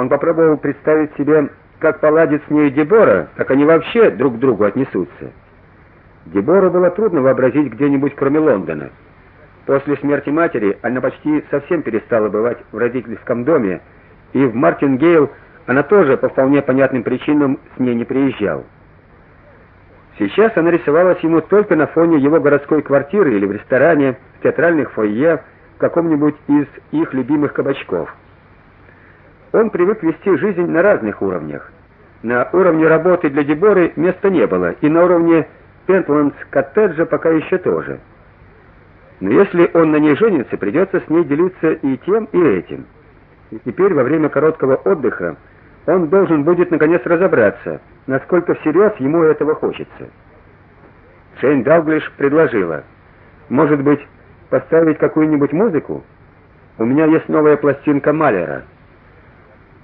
он попробовал представить себе, как поладит с ней Дебора, как они вообще друг к другу отнесутся. Дебору было трудно вообразить где-нибудь кроме Лондона. После смерти матери она почти совсем перестала бывать в родительском доме, и в Мартингейл она тоже по вполне понятным причинам с ней не приезжал. Сейчас она рисовалась ему только на фоне его городской квартиры или в ресторане, в театральных фойе, в каком-нибудь из их любимых кабачков. Он привык вести жизнь на разных уровнях. На уровне работы для Деборы места не было, и на уровне Пентландс коттеджа пока еще тоже. Но если он на ней женится, придется с ней делиться и тем, и этим. И теперь во время короткого отдыха он должен будет наконец разобраться, насколько всерьез ему этого хочется. Джейн Далглиш предложила: "Может быть, поставить какую-нибудь музыку? У меня есть новая пластинка Малера".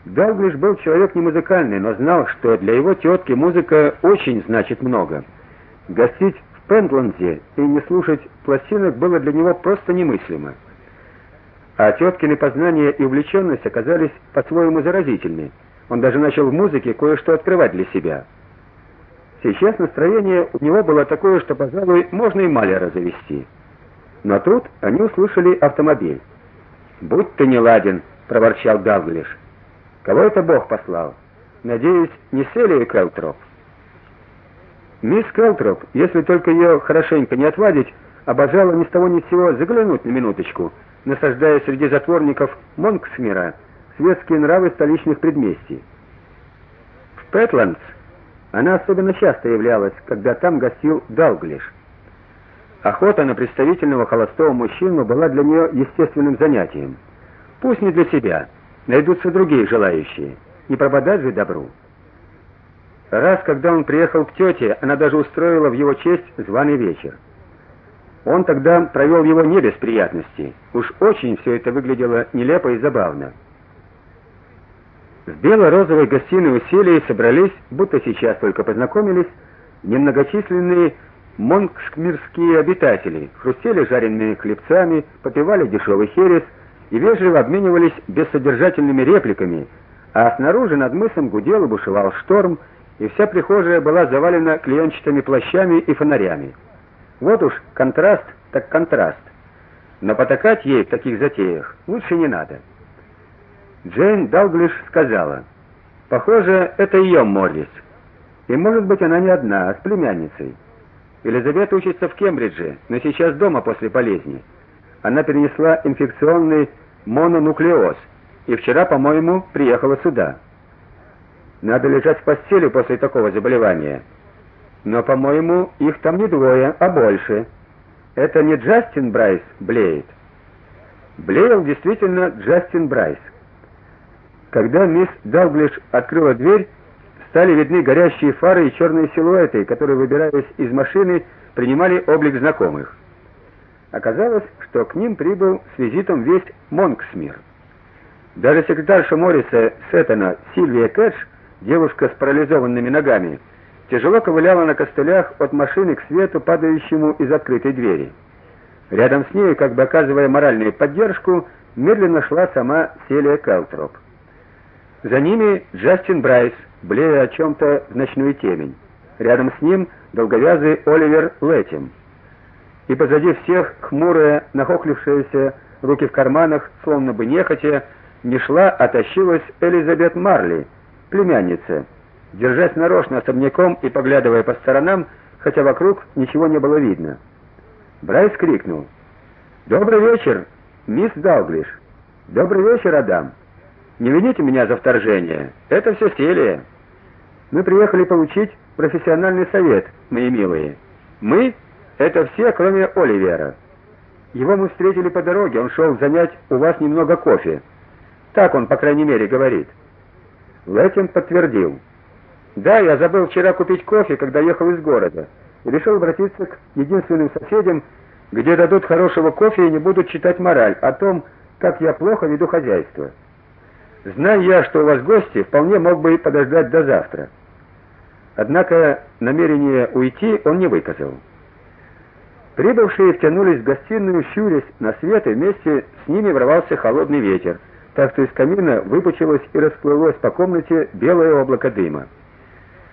Далглиш был человек не музыкальный, но знал, что для его тетки музыка очень значит много. Гостить в Пентланде и не слушать пластинок было для него просто немыслимо. А теткины познания и увлеченность оказались по-своему заразительны. Он даже начал в музыке кое-что открывать для себя. Сейчас настроение у него было такое, что, пожалуй, можно и Малера завести. Но тут они услышали автомобиль. "Будь ты не ладен", проворчал Давглиш. "Кого это Бог послал? Надеюсь, не Селию Келтроп?" Мисс Келтроп, если только ее хорошенько не отвадить, обожала ни с того ни с сего заглянуть на минуточку, насаждая среди затворников Монксмира светские нравы столичных предместий. В Петландс она особенно часто являлась, когда там гостил Далглиш. Охота на представительного холостого мужчину была для нее естественным занятием. Пусть не для себя, найдутся другие желающие. Не пропадать же добру. Раз, когда он приехал к тете, она даже устроила в его честь званый вечер. Он тогда провел его не без приятностей. Уж очень все это выглядело нелепо и забавно. В бело-розовой гостиной у Селии собрались, будто сейчас только познакомились, немногочисленные монкскмирские обитатели, хрустели жареными хлебцами, попивали дешевый херес и вежливо обменивались бессодержательными репликами, а снаружи над мысом гудел и бушевал шторм, и вся прихожая была завалена клеенчатыми плащами и фонарями. Вот уж контраст, так контраст. Но потакать ей в таких затеях лучше не надо. Джейн Далглиш сказала: "Похоже, это ее Моррис. И может быть, она не одна, а с племянницей. Елизавета учится в Кембридже, но сейчас дома после болезни. Она перенесла инфекционный мононуклеоз и вчера, по-моему, приехала сюда. Надо лежать в постели после такого заболевания. Но, по-моему, их там не двое, а больше. Это не Джастин Брайс блеет. Блеял действительно Джастин Брайс. Когда мисс Далглиш открыла дверь, стали видны горящие фары и черные силуэты, которые, выбираясь из машины, принимали облик знакомых. Оказалось, что к ним прибыл с визитом весь Монксмир. Даже секретарша Морриса Сеттона Сильвия Кэтч, девушка с парализованными ногами, тяжело ковыляла на костылях от машины к свету, падающему из открытой двери. Рядом с ней, как бы оказывая моральную поддержку, медленно шла сама Селия Келтроп. За ними Джастин Брайс, блея о чем то в ночную темень. Рядом с ним долговязый Оливер Лэтим. И позади всех хмурая, нахохлившаяся, руки в карманах, словно бы нехотя, не шла, а тащилась Элизабет Марли, племянница, держась нарочно особняком и поглядывая по сторонам, хотя вокруг ничего не было видно. Брайс крикнул: "Добрый вечер, мисс Далглиш. Добрый вечер, Адам. Не вините меня за вторжение. Это все Селия. Мы приехали получить профессиональный совет, мои милые. Мы это все, кроме Оливера. Его мы встретили по дороге, он шел занять у вас немного кофе. Так он, по крайней мере, говорит. Лэтим подтвердил. Да, я забыл вчера купить кофе, когда ехал из города, и решил обратиться к единственным соседям, где дадут хорошего кофе и не будут читать мораль о том, как я плохо веду хозяйство. Зная я, что у вас гости, вполне мог бы и подождать до завтра. Однако намерение уйти он не выказал. Прибывшие втянулись в гостиную, щурясь на свет, и вместе с ними ворвался холодный ветер, так что из камина выпучилось и расплылось по комнате белое облако дыма.